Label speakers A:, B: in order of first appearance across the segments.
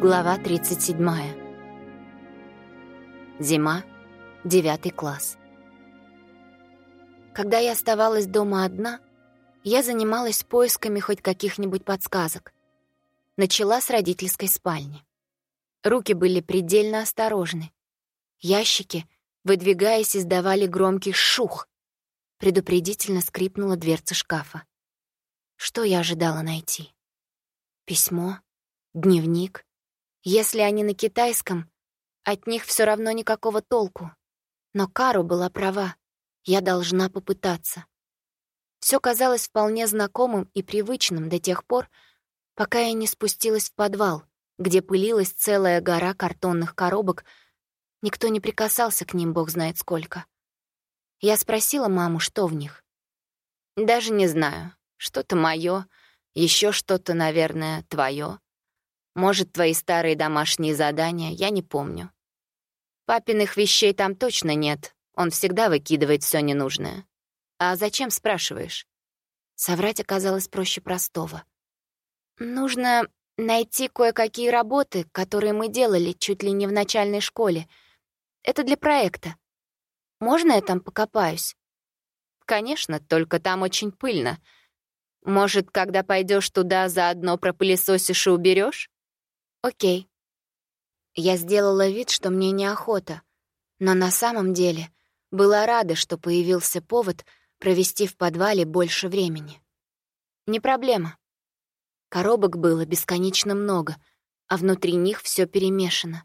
A: Глава 37. Зима, девятый класс. Когда я оставалась дома одна, я занималась поисками хоть каких-нибудь подсказок. Начала с родительской спальни. Руки были предельно осторожны. Ящики, выдвигаясь, издавали громкий шух. Предупредительно скрипнула дверца шкафа. Что я ожидала найти? Письмо? Дневник? Если они на китайском, от них все равно никакого толку. Но Кару была права. Я должна попытаться. Все казалось вполне знакомым и привычным до тех пор, пока я не спустилась в подвал, где пылилась целая гора картонных коробок. Никто не прикасался к ним, бог знает сколько. Я спросила маму, что в них. «Даже не знаю. Что-то мое, еще что-то, наверное, твое. Может, твои старые домашние задания, я не помню. Папиных вещей там точно нет, он всегда выкидывает все ненужное. А зачем, спрашиваешь? Соврать оказалось проще простого. Нужно найти кое-какие работы, которые мы делали чуть ли не в начальной школе. Это для проекта. Можно я там покопаюсь? Конечно, только там очень пыльно. Может, когда пойдешь туда, заодно пропылесосишь и уберешь? Окей. Я сделала вид, что мне неохота, но на самом деле была рада, что появился повод провести в подвале больше времени. Не проблема. Коробок было бесконечно много, а внутри них все перемешано.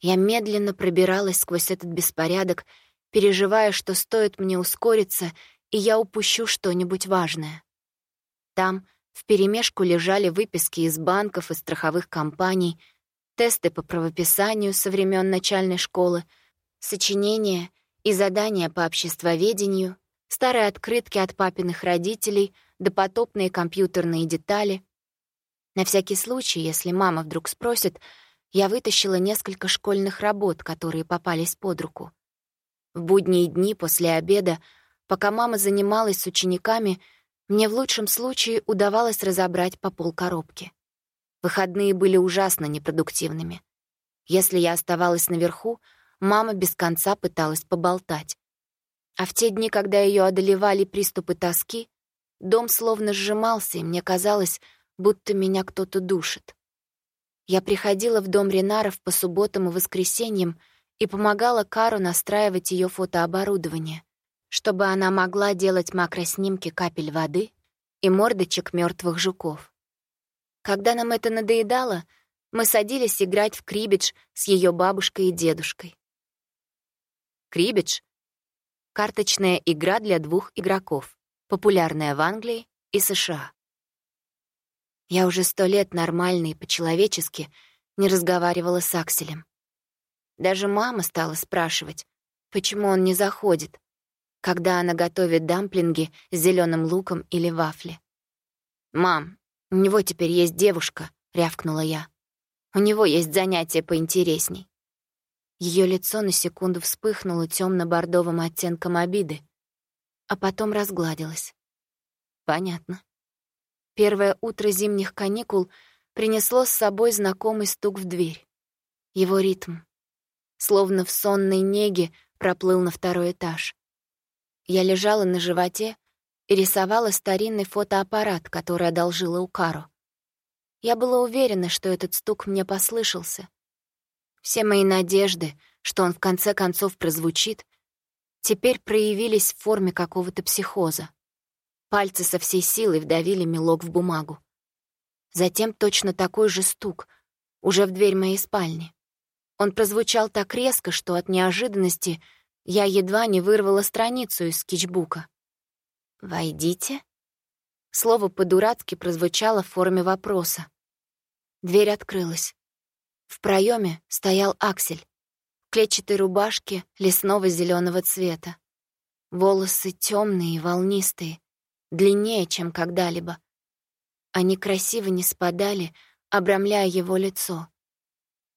A: Я медленно пробиралась сквозь этот беспорядок, переживая, что стоит мне ускориться, и я упущу что-нибудь важное. Там Вперемешку лежали выписки из банков и страховых компаний, тесты по правописанию со времен начальной школы, сочинения и задания по обществоведению, старые открытки от папиных родителей, допотопные компьютерные детали. На всякий случай, если мама вдруг спросит, я вытащила несколько школьных работ, которые попались под руку. В будние дни после обеда, пока мама занималась с учениками, мне в лучшем случае удавалось разобрать по полкоробки. Выходные были ужасно непродуктивными. Если я оставалась наверху, мама без конца пыталась поболтать. А в те дни, когда ее одолевали приступы тоски, дом словно сжимался, и мне казалось, будто меня кто-то душит. Я приходила в дом Ренаров по субботам и воскресеньям и помогала Кару настраивать ее фотооборудование чтобы она могла делать макроснимки капель воды и мордочек мертвых жуков. Когда нам это надоедало, мы садились играть в крибидж с ее бабушкой и дедушкой. Крибидж — карточная игра для двух игроков, популярная в Англии и США. Я уже сто лет нормально и по-человечески не разговаривала с Акселем. Даже мама стала спрашивать, почему он не заходит, когда она готовит дамплинги с зеленым луком или вафли. «Мам, у него теперь есть девушка», — рявкнула я. «У него есть занятие поинтересней». Ее лицо на секунду вспыхнуло темно бордовым оттенком обиды, а потом разгладилось. Понятно. Первое утро зимних каникул принесло с собой знакомый стук в дверь. Его ритм. Словно в сонной неге проплыл на второй этаж. Я лежала на животе и рисовала старинный фотоаппарат, который одолжила у Каро. Я была уверена, что этот стук мне послышался. Все мои надежды, что он в конце концов прозвучит, теперь проявились в форме какого-то психоза. Пальцы со всей силой вдавили мелок в бумагу. Затем точно такой же стук, уже в дверь моей спальни. Он прозвучал так резко, что от неожиданности — я едва не вырвала страницу из скетчбука. «Войдите?» Слово по-дурацки прозвучало в форме вопроса. Дверь открылась. В проеме стоял Аксель в клетчатой рубашке лесного зеленого цвета. Волосы темные и волнистые, длиннее, чем когда-либо. Они красиво не спадали, обрамляя его лицо.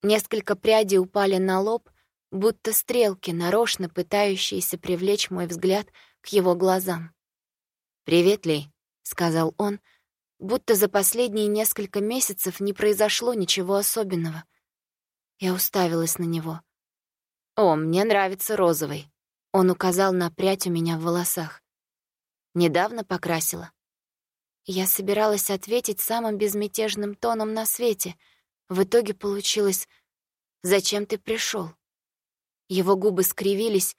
A: Несколько прядей упали на лоб, будто стрелки, нарочно пытающиеся привлечь мой взгляд к его глазам. «Привет, Ли», — сказал он, Будто за последние несколько месяцев не произошло ничего особенного. Я уставилась на него. «О, мне нравится розовый». Он указал на прядь у меня в волосах. «Недавно покрасила». Я собиралась ответить самым безмятежным тоном на свете. В итоге получилось «Зачем ты пришел? Его губы скривились,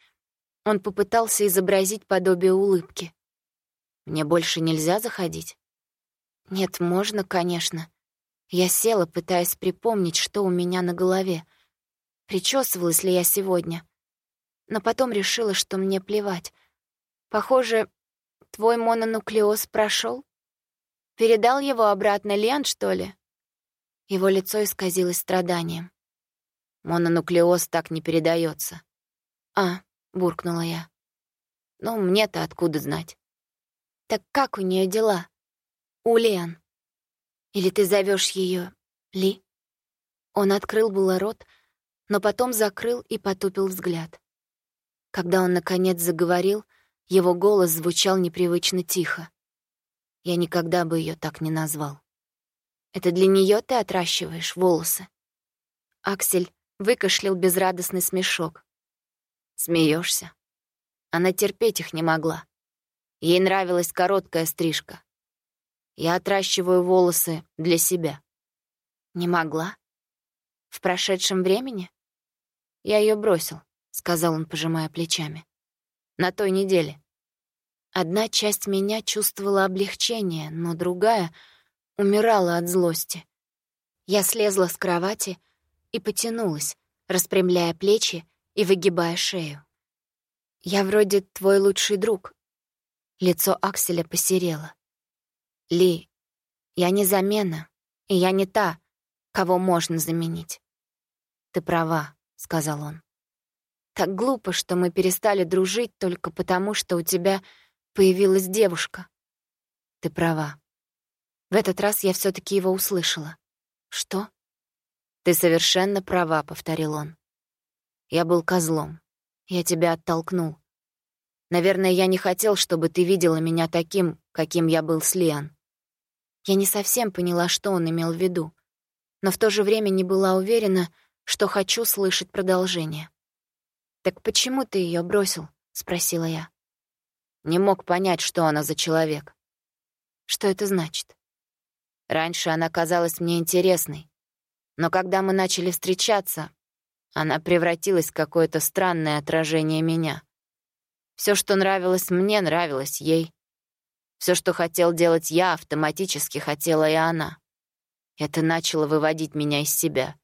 A: он попытался изобразить подобие улыбки. «Мне больше нельзя заходить?» «Нет, можно, конечно». Я села, пытаясь припомнить, что у меня на голове. Причесывалась ли я сегодня? Но потом решила, что мне плевать. Похоже, твой мононуклеоз прошел. Передал его обратно Лен, что ли? Его лицо исказилось страданием. Мононуклеоз так не передается. А, — буркнула я. «Ну, мне-то откуда знать?» «Так как у нее дела?» «У Лиан. Или ты зовешь ее Ли?» Он открыл было рот, но потом закрыл и потупил взгляд. Когда он, наконец, заговорил, его голос звучал непривычно тихо. Я никогда бы ее так не назвал. «Это для нее ты отращиваешь волосы?» Аксель выкашлял безрадостный смешок. Смеешься? Она терпеть их не могла. Ей нравилась короткая стрижка. Я отращиваю волосы для себя. Не могла? В прошедшем времени? Я ее бросил, сказал он, пожимая плечами. На той неделе. Одна часть меня чувствовала облегчение, но другая умирала от злости. Я слезла с кровати и потянулась, распрямляя плечи и выгибая шею. «Я вроде твой лучший друг». Лицо Акселя посерело. «Ли, я не замена, и я не та, кого можно заменить». «Ты права», — сказал он. «Так глупо, что мы перестали дружить только потому, что у тебя появилась девушка». «Ты права». В этот раз я все таки его услышала. «Что?» «Ты совершенно права», — повторил он. Я был козлом. Я тебя оттолкнул. Наверное, я не хотел, чтобы ты видела меня таким, каким я был с Лиан. Я не совсем поняла, что он имел в виду, но в то же время не была уверена, что хочу слышать продолжение. «Так почему ты ее бросил?» — спросила я. Не мог понять, что она за человек. Что это значит? Раньше она казалась мне интересной, но когда мы начали встречаться, она превратилась в какое-то странное отражение меня. Все, что нравилось мне, нравилось ей. Все, что хотел делать я, автоматически хотела и она. Это начало выводить меня из себя.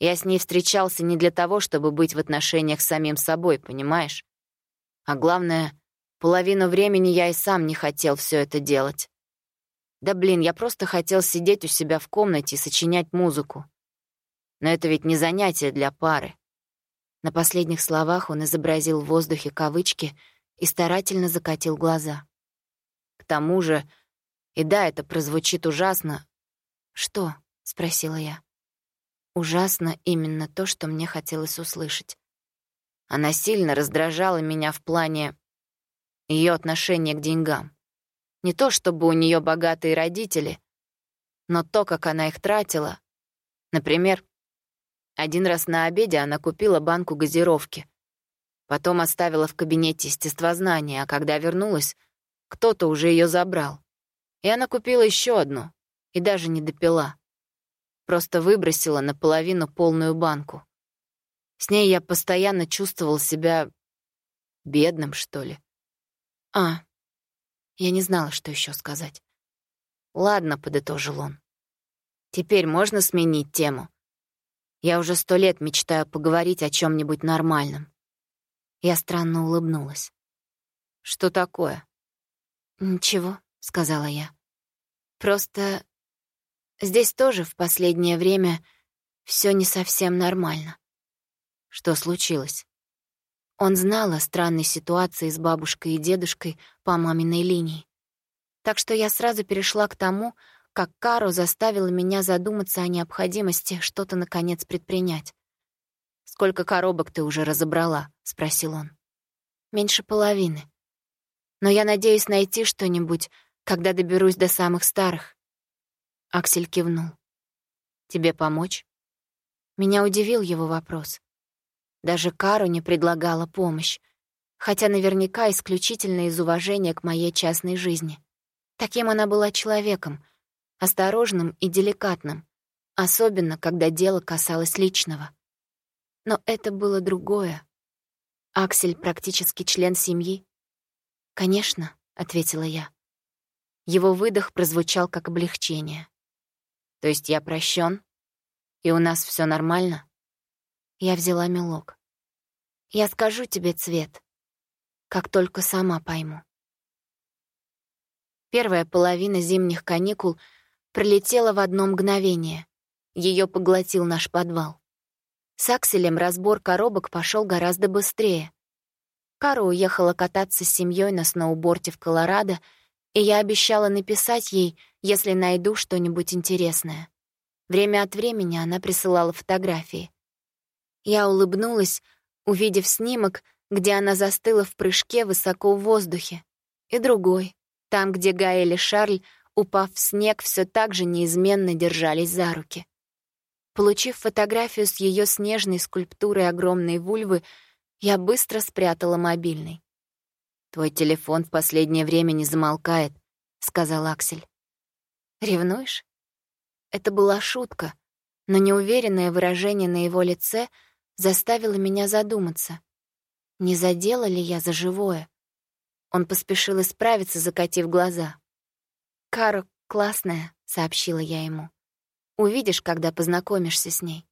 A: Я с ней встречался не для того, чтобы быть в отношениях с самим собой, понимаешь? А главное, половину времени я и сам не хотел все это делать. Да блин, я просто хотел сидеть у себя в комнате и сочинять музыку. Но это ведь не занятие для пары. На последних словах он изобразил в воздухе кавычки и старательно закатил глаза. К тому же, и да, это прозвучит ужасно. «Что?» — спросила я. Ужасно именно то, что мне хотелось услышать. Она сильно раздражала меня в плане ее отношения к деньгам. Не то чтобы у нее богатые родители, но то, как она их тратила. Например, один раз на обеде она купила банку газировки. Потом оставила в кабинете естествознания, а когда вернулась, кто-то уже ее забрал. И она купила еще одну, и даже не допила. Просто выбросила наполовину полную банку. С ней я постоянно чувствовал себя бедным, что ли. А, я не знала, что еще сказать. «Ладно», — подытожил он. «Теперь можно сменить тему?» Я уже сто лет мечтаю поговорить о чем нибудь нормальном. Я странно улыбнулась. «Что такое?» «Ничего», — сказала я. «Просто здесь тоже в последнее время все не совсем нормально». «Что случилось?» Он знал о странной ситуации с бабушкой и дедушкой по маминой линии. Так что я сразу перешла к тому, как Каро заставила меня задуматься о необходимости что-то, наконец, предпринять. «Сколько коробок ты уже разобрала?» — спросил он. «Меньше половины. Но я надеюсь найти что-нибудь, Когда доберусь до самых старых. Аксель кивнул. Тебе помочь? Меня удивил его вопрос. Даже Кару не предлагала помощь, хотя наверняка исключительно из уважения к моей частной жизни. Таким она была человеком, осторожным и деликатным, особенно когда дело касалось личного. Но это было другое. Аксель практически член семьи. «Конечно», — ответила я. Его выдох прозвучал как облегчение. «То есть я прощен, и у нас все нормально?» Я взяла мелок. «Я скажу тебе цвет, как только сама пойму». Первая половина зимних каникул пролетела в одно мгновение. Ее поглотил наш подвал. С Акселем разбор коробок пошел гораздо быстрее. Кара уехала кататься с семьей на сноуборде в Колорадо, и я обещала написать ей, если найду что-нибудь интересное. Время от времени она присылала фотографии. Я улыбнулась, увидев снимок, где она застыла в прыжке высоко в воздухе, и другой, там, где Гаэль и Шарль, упав в снег, все так же неизменно держались за руки. Получив фотографию с ее снежной скульптурой огромной вульвы, я быстро спрятала мобильный. «Твой телефон в последнее время не замолкает», — сказал Аксель. «Ревнуешь?» Это была шутка, но неуверенное выражение на его лице заставило меня задуматься. Не задела ли я за живое? Он поспешил исправиться, закатив глаза. «Каро классная», — сообщила я ему. Увидишь, когда познакомишься с ней.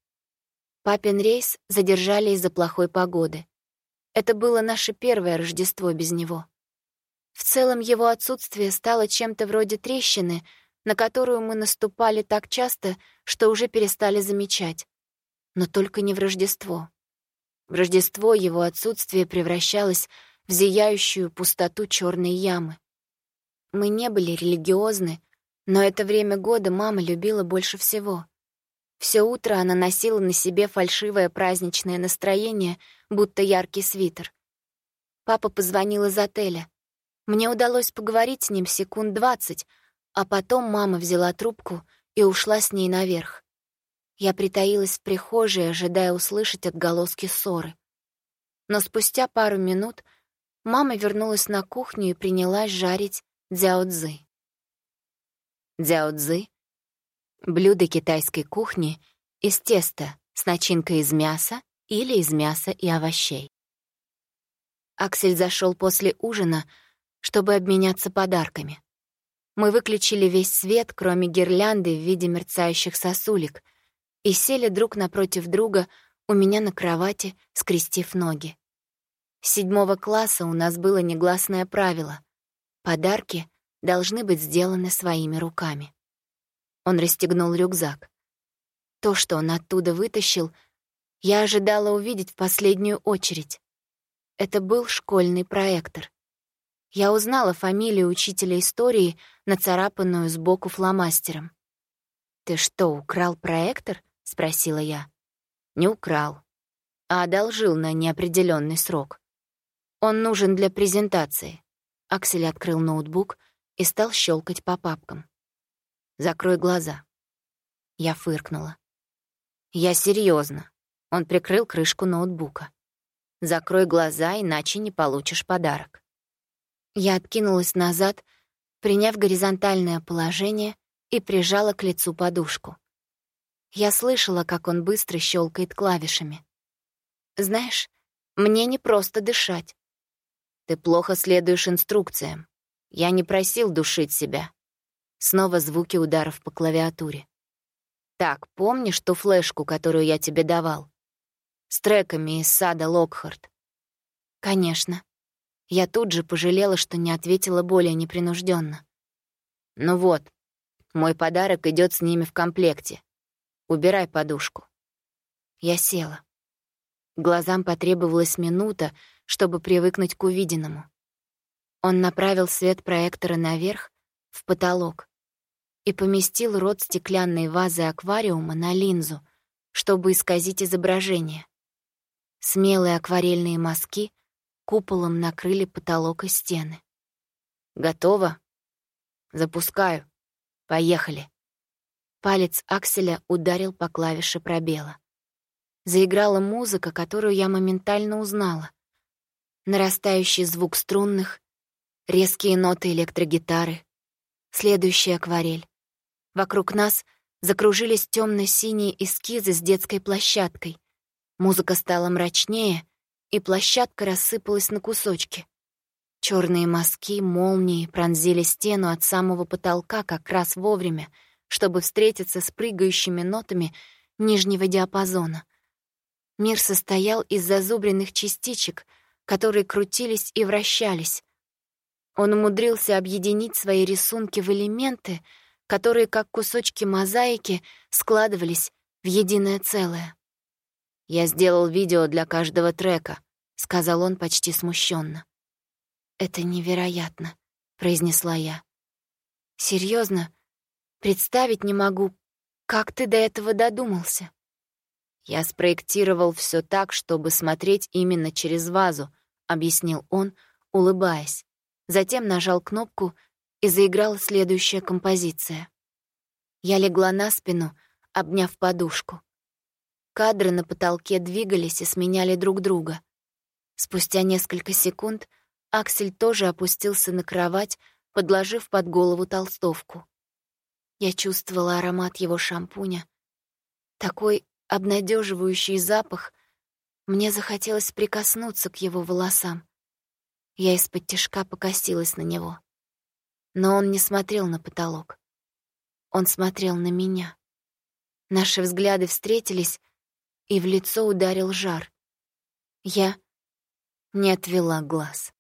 A: Папин рейс задержали из-за плохой погоды. Это было наше первое Рождество без него. В целом его отсутствие стало чем-то вроде трещины, на которую мы наступали так часто, что уже перестали замечать. Но только не в Рождество. В Рождество его отсутствие превращалось в зияющую пустоту черной ямы. Мы не были религиозны, но это время года мама любила больше всего. Все утро она носила на себе фальшивое праздничное настроение, будто яркий свитер. Папа позвонил из отеля. Мне удалось поговорить с ним секунд двадцать, а потом мама взяла трубку и ушла с ней наверх. Я притаилась в прихожей, ожидая услышать отголоски ссоры. Но спустя пару минут мама вернулась на кухню и принялась жарить дзяо-дзы. Дзяо-дзы — блюдо китайской кухни из теста с начинкой из мяса или из мяса и овощей. Аксель зашел после ужина, чтобы обменяться подарками. Мы выключили весь свет, кроме гирлянды в виде мерцающих сосулек, и сели друг напротив друга у меня на кровати, скрестив ноги. С седьмого класса у нас было негласное правило — подарки должны быть сделаны своими руками. Он расстегнул рюкзак. То, что он оттуда вытащил, я ожидала увидеть в последнюю очередь. Это был школьный проектор. Я узнала фамилию учителя истории, нацарапанную сбоку фломастером. «Ты что, украл проектор?» — спросила я. «Не украл, а одолжил на неопределенный срок. Он нужен для презентации». Аксель открыл ноутбук и стал щелкать по папкам. «Закрой глаза». Я фыркнула. «Я серьезно. Он прикрыл крышку ноутбука. «Закрой глаза, иначе не получишь подарок». Я откинулась назад, приняв горизонтальное положение и прижала к лицу подушку. Я слышала, как он быстро щелкает клавишами. «Знаешь, мне не просто дышать». «Ты плохо следуешь инструкциям. Я не просил душить себя. Снова звуки ударов по клавиатуре. Так, помнишь ту флешку, которую я тебе давал? С треками из сада Локхарт. Конечно. Я тут же пожалела, что не ответила более непринужденно. Ну вот, мой подарок идет с ними в комплекте. Убирай подушку. Я села. Глазам потребовалась минута, чтобы привыкнуть к увиденному. Он направил свет проектора наверх, в потолок, и поместил рот стеклянной вазы аквариума на линзу, чтобы исказить изображение. Смелые акварельные мазки куполом накрыли потолок и стены. «Готово?» Запускаю. Поехали. Палец Акселя ударил по клавише пробела. Заиграла музыка, которую я моментально узнала. Нарастающий звук струнных, резкие ноты электрогитары, следующая акварель. Вокруг нас закружились темно синие эскизы с детской площадкой. Музыка стала мрачнее, и площадка рассыпалась на кусочки. Черные мазки, молнии пронзили стену от самого потолка как раз вовремя, чтобы встретиться с прыгающими нотами нижнего диапазона. Мир состоял из зазубренных частичек, которые крутились и вращались. Он умудрился объединить свои рисунки в элементы, которые, как кусочки мозаики, складывались в единое целое. «Я сделал видео для каждого трека», — сказал он почти смущенно. «Это невероятно», — произнесла я. Серьезно, представить не могу, как ты до этого додумался?» «Я спроектировал все так, чтобы смотреть именно через вазу», — объяснил он, улыбаясь. Затем нажал кнопку, и заиграла следующая композиция. Я легла на спину, обняв подушку. Кадры на потолке двигались и сменяли друг друга. Спустя несколько секунд Аксель тоже опустился на кровать, подложив под голову толстовку. Я чувствовала аромат его шампуня. Такой обнадеживающий запах. Мне захотелось прикоснуться к его волосам. Я из-под тишка покосилась на него. Но он не смотрел на потолок. Он смотрел на меня. Наши взгляды встретились, и в лицо ударил жар. Я не отвела глаз.